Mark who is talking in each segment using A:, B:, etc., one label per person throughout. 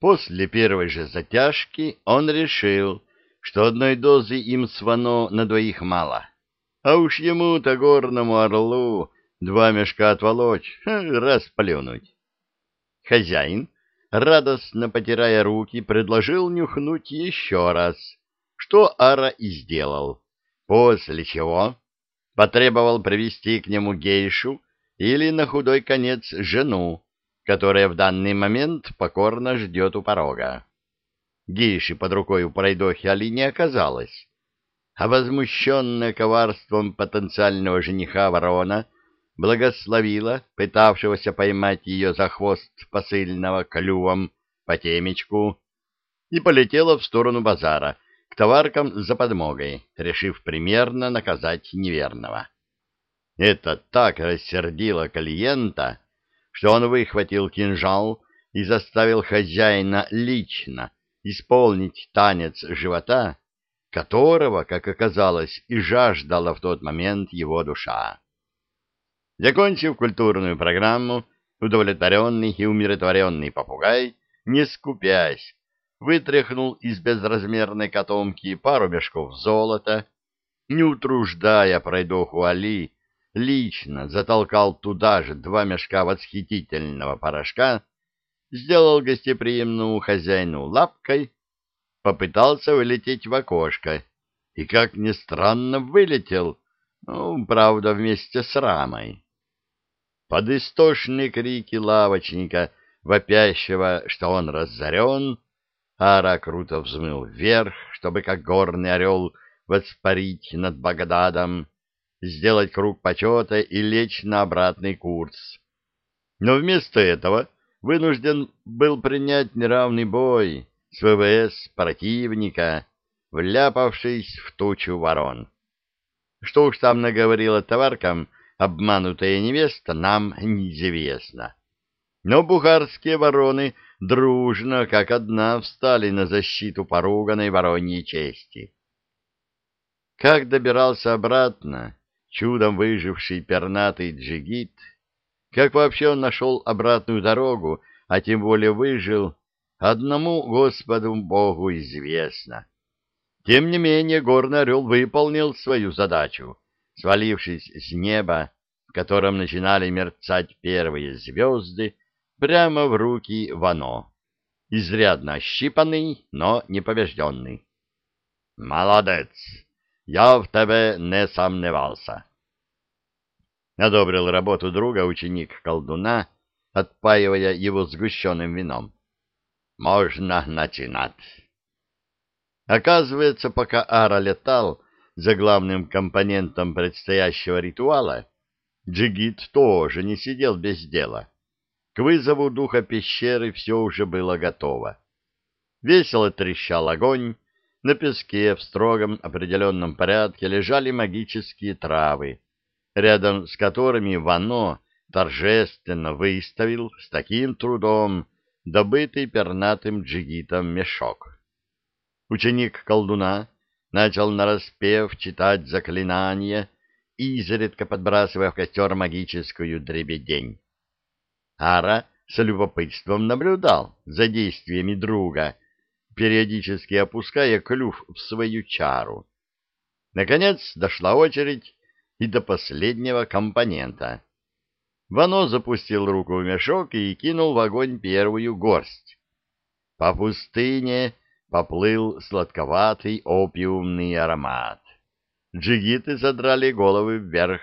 A: После первой же затяжки он решил, что одной дозы им свано на двоих мало. А уж ему-то горному орлу два мешка отволочь, раз плюнуть. Хозяин, радостно потирая руки, предложил нюхнуть еще раз, что Ара и сделал, после чего потребовал привести к нему гейшу или на худой конец жену, которая в данный момент покорно ждет у порога. Гейши под рукой у пройдохи Али не оказалось, а возмущенная коварством потенциального жениха ворона благословила пытавшегося поймать ее за хвост посыльного клювом по темечку и полетела в сторону базара, к товаркам за подмогой, решив примерно наказать неверного. Это так рассердило клиента, что он выхватил кинжал и заставил хозяина лично исполнить танец живота, которого, как оказалось, и жаждала в тот момент его душа. Закончив культурную программу, удовлетворенный и умиротворенный попугай, не скупясь, вытряхнул из безразмерной котомки пару мешков золота, не утруждая пройдоху Али, лично затолкал туда же два мешка восхитительного порошка, сделал гостеприимному хозяину лапкой, попытался вылететь в окошко и, как ни странно, вылетел, ну, правда, вместе с рамой. Под истошные крики лавочника, вопящего, что он разорен, Ара круто взмыл вверх, чтобы, как горный орел, воспарить над Багдадом, сделать круг почета и лечь на обратный курс. Но вместо этого вынужден был принять неравный бой с ВВС противника, вляпавшись в тучу ворон. Что уж там наговорила товаркам обманутая невеста, нам неизвестно. Но бухарские вороны дружно, как одна, встали на защиту поруганной вороньей чести. Как добирался обратно, чудом выживший пернатый джигит, как вообще он нашел обратную дорогу, а тем более выжил, одному Господу Богу известно. Тем не менее горный орел выполнил свою задачу, свалившись с неба, в котором начинали мерцать первые звезды, прямо в руки Вано, изрядно ощипанный, но не побежденный. «Молодец! Я в тебе не сомневался!» Одобрил работу друга ученик колдуна, отпаивая его сгущенным вином. «Можно начинать!» Оказывается, пока Ара летал за главным компонентом предстоящего ритуала, Джигит тоже не сидел без дела. К вызову духа пещеры все уже было готово. Весело трещал огонь, на песке в строгом определенном порядке лежали магические травы, рядом с которыми Вано торжественно выставил с таким трудом добытый пернатым джигитом мешок. Ученик колдуна начал нараспев читать заклинания, изредка подбрасывая в костер магическую дребедень. Ара с любопытством наблюдал за действиями друга, периодически опуская клюв в свою чару. Наконец дошла очередь и до последнего компонента. Вано запустил руку в мешок и кинул в огонь первую горсть. По пустыне поплыл сладковатый опиумный аромат. Джигиты задрали головы вверх.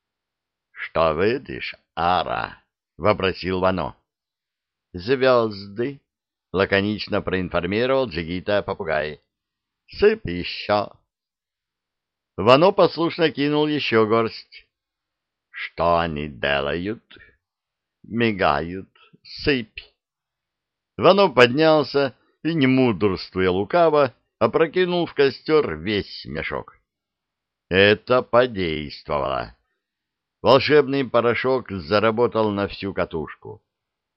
A: — Что видишь, Ара? — вопросил Вано. — Звезды, — лаконично проинформировал Джигита попугай. — Сыпь еще. Вано послушно кинул еще горсть. — Что они делают? — Мигают. Сыпь. Вано поднялся и, не мудрствуя лукаво, опрокинул в костер весь мешок. Это подействовало. Волшебный порошок заработал на всю катушку.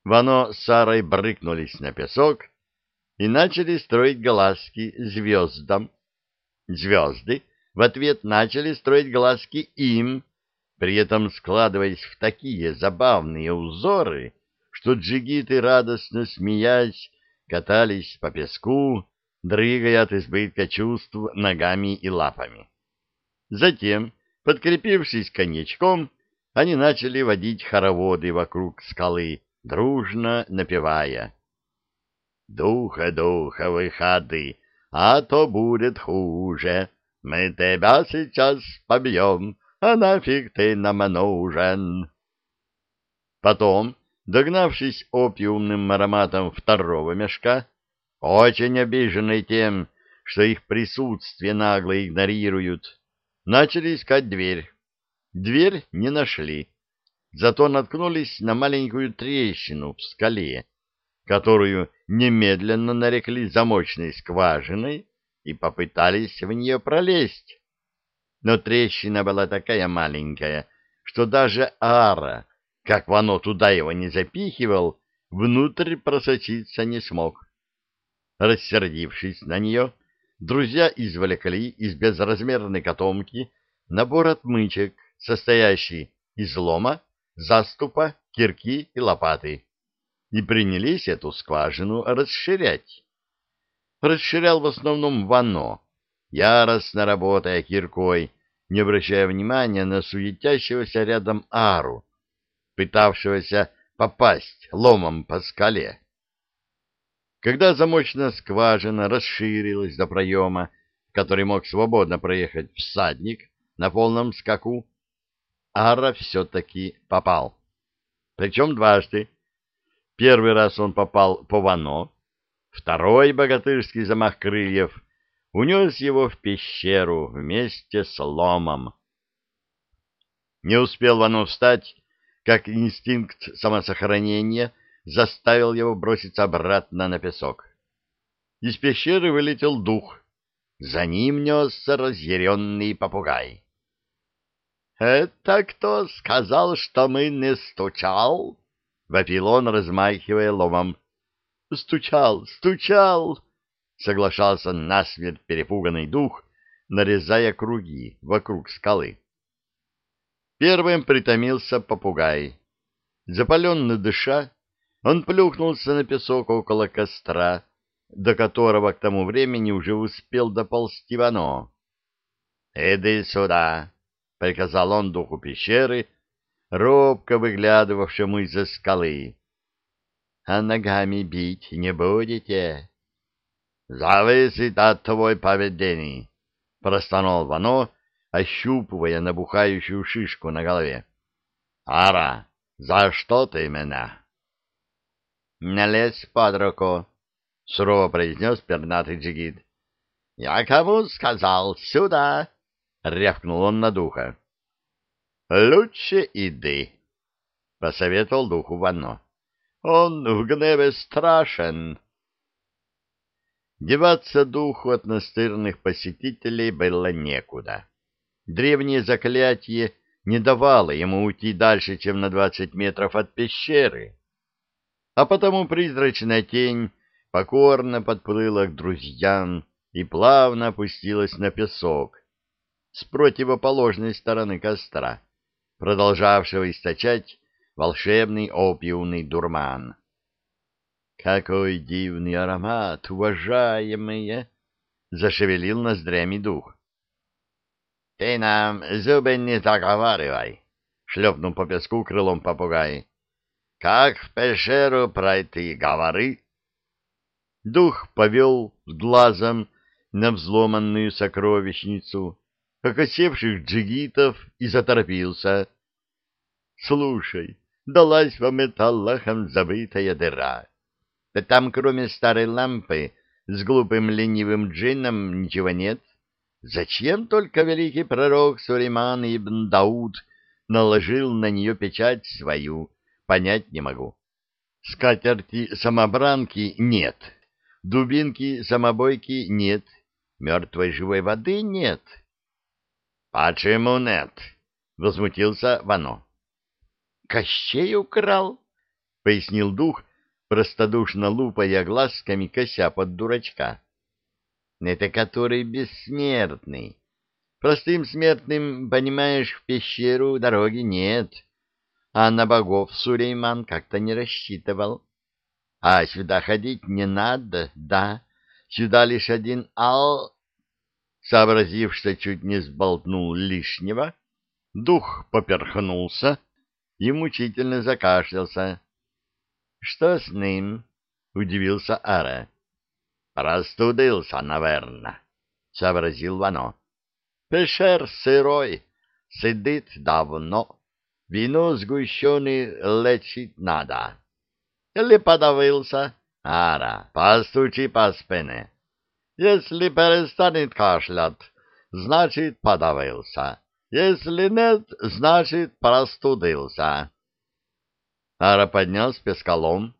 A: Вано с Сарой брыкнулись на песок и начали строить глазки звездам. Звезды в ответ начали строить глазки им, при этом складываясь в такие забавные узоры, что джигиты, радостно смеясь, катались по песку, дрыгая от избытка чувств ногами и лапами. Затем, подкрепившись коньячком, они начали водить хороводы вокруг скалы, дружно напевая. «Духа, духа, выходы, а то будет хуже. Мы тебя сейчас побьем, а нафиг ты нам нужен?» Потом, догнавшись опиумным ароматом второго мешка, очень обиженный тем, что их присутствие нагло игнорируют, начали искать дверь. Дверь не нашли, зато наткнулись на маленькую трещину в скале, которую немедленно нарекли замочной скважиной и попытались в нее пролезть. Но трещина была такая маленькая, что даже Ара, как Вано туда его не запихивал, внутрь просочиться не смог. Рассердившись на нее, друзья извлекли из безразмерной котомки набор отмычек, состоящий из лома, заступа, кирки и лопаты, и принялись эту скважину расширять. Расширял в основном Вано, яростно работая киркой, не обращая внимания на суетящегося рядом Ару, пытавшегося попасть ломом по скале. Когда замочная скважина расширилась до проема, который мог свободно проехать всадник на полном скаку, Ара все-таки попал. Причем дважды. Первый раз он попал по Вано, второй богатырский замах крыльев унес его в пещеру вместе с ломом. Не успел Вано встать, как инстинкт самосохранения заставил его броситься обратно на песок. Из пещеры вылетел дух. За ним несся разъяренный попугай. — Это кто сказал, что мы не стучал? — вопил он, размахивая ломом. — Стучал, стучал! — соглашался насмерть перепуганный дух, нарезая круги вокруг скалы. Первым притомился попугай. Запаленно дыша, он плюхнулся на песок около костра, до которого к тому времени уже успел доползти Вано. — Иди сюда! — приказал он духу пещеры, робко выглядывавшему из-за скалы. — А ногами бить не будете? — Зависит от твой поведений, — простонал Вано, ощупывая набухающую шишку на голове. — Ара, за что ты меня? — Не лезь под руку, — сурово произнес пернатый джигит. — Я кому сказал? Сюда! — рявкнул он на духа. — Лучше иди, — посоветовал духу Вано. — Он в гневе страшен. Деваться духу от настырных посетителей было некуда. Древнее заклятие не давало ему уйти дальше, чем на двадцать метров от пещеры. А потому призрачная тень покорно подплыла к друзьям и плавно опустилась на песок с противоположной стороны костра, продолжавшего источать волшебный опиумный дурман. «Какой дивный аромат, уважаемые!» — зашевелил ноздрями дух. — Ты нам зубы не заговаривай, — шлепнул по песку крылом попугай. — Как в пещеру пройти, говори. Дух повел глазом на взломанную сокровищницу окосевших джигитов и заторопился. — Слушай, далась вам эта Аллахом забытая дыра. Да там, кроме старой лампы, с глупым ленивым джинном ничего нет. — Зачем только великий пророк Сулейман ибн Дауд наложил на нее печать свою, понять не могу. Скатерти-самобранки нет, дубинки-самобойки нет, мертвой живой воды нет. — Почему нет? — возмутился Вано. — Кощей украл, — пояснил дух, простодушно лупая глазками кося под дурачка это который бессмертный. Простым смертным, понимаешь, в пещеру дороги нет, а на богов Сулейман как-то не рассчитывал. А сюда ходить не надо, да? Сюда лишь один ал... Сообразив, что чуть не сболтнул лишнего, дух поперхнулся и мучительно закашлялся. — Что с ним? — удивился Ара. — Простудился, наверное, — сообразил Вано. — Пешер сырой, сидит давно, вино сгущенный лечить надо. Или подавился? Ара, постучи по спине. Если перестанет кашлять, значит подавился. Если нет, значит простудился. Ара поднял с пескалом.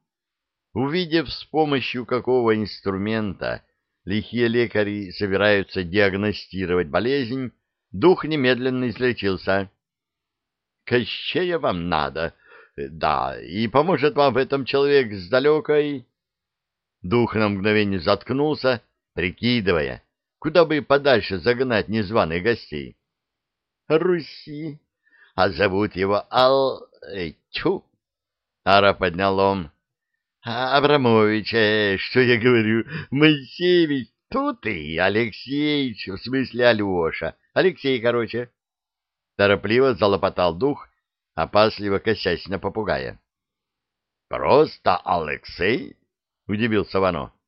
A: Увидев, с помощью какого инструмента лихие лекари собираются диагностировать болезнь, дух немедленно излечился. — Кощея вам надо, да, и поможет вам в этом человек с далекой... Дух на мгновение заткнулся, прикидывая, куда бы подальше загнать незваных гостей. Руси, а зовут его Ал... Эй, чу! Ара поднял лом. Абрамович, э, что я говорю, Моисеевич, тут ты, Алексеич, в смысле Алеша, Алексей, короче. Торопливо залопотал дух, опасливо косясь на попугая. — Просто Алексей? — удивился Вано. —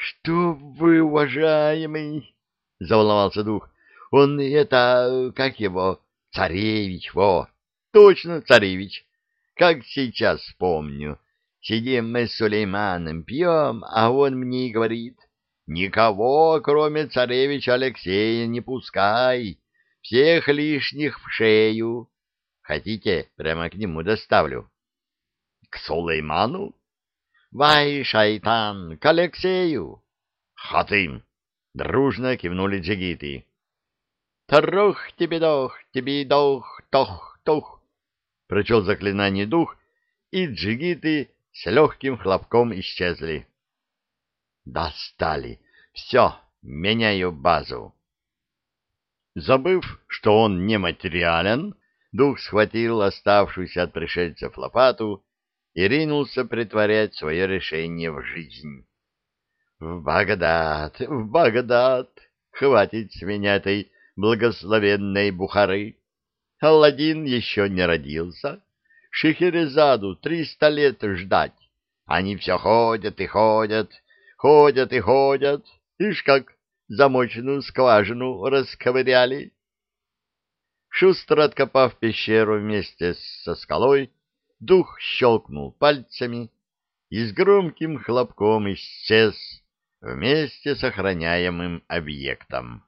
A: Что вы, уважаемый? — заволновался дух. — Он это, как его, царевич, во! Точно, царевич. Как сейчас помню. Сидим мы с Сулейманом, пьем, а он мне говорит, никого, кроме царевича Алексея, не пускай, всех лишних в шею. Хотите, прямо к нему доставлю? — К Сулейману? — Вай, шайтан, к Алексею! — Хатым! — дружно кивнули джигиты. — Трох тебе дох, тебе дох, тох, тох! — прочел заклинание дух, и джигиты с легким хлопком исчезли. — Достали! Все, меняю базу. Забыв, что он нематериален, дух схватил оставшуюся от пришельцев лопату и ринулся притворять свое решение в жизнь. В Багдад, в Багдад, хватит с меня этой благословенной Бухары. Алладин еще не родился, Шехерезаду триста лет ждать. Они все ходят и ходят, ходят и ходят, ишь как замочную скважину расковыряли. Шустро откопав пещеру вместе со скалой, дух щелкнул пальцами и с громким хлопком исчез вместе с охраняемым объектом.